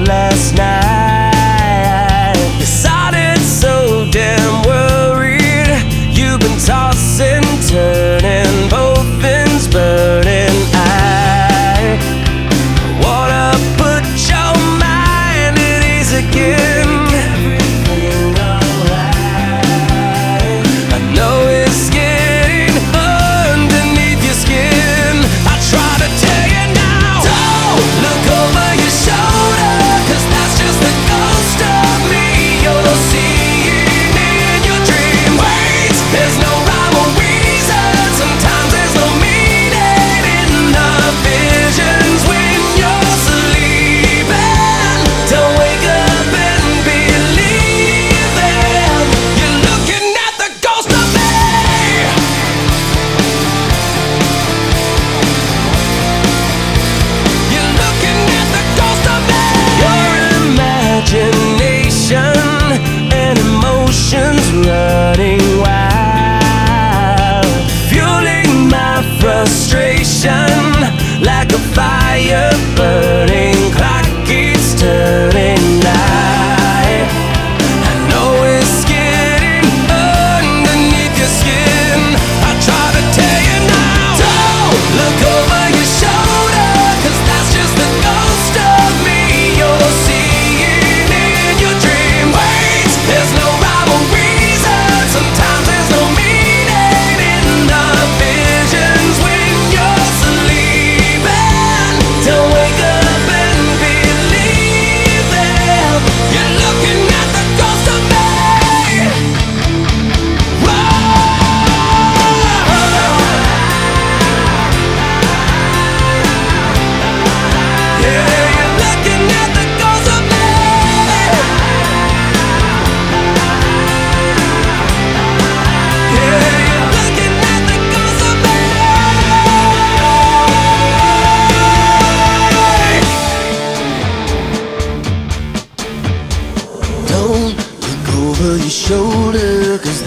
last night.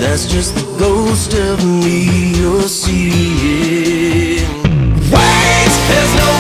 That's just the ghost of me you're seeing. Wait, there's no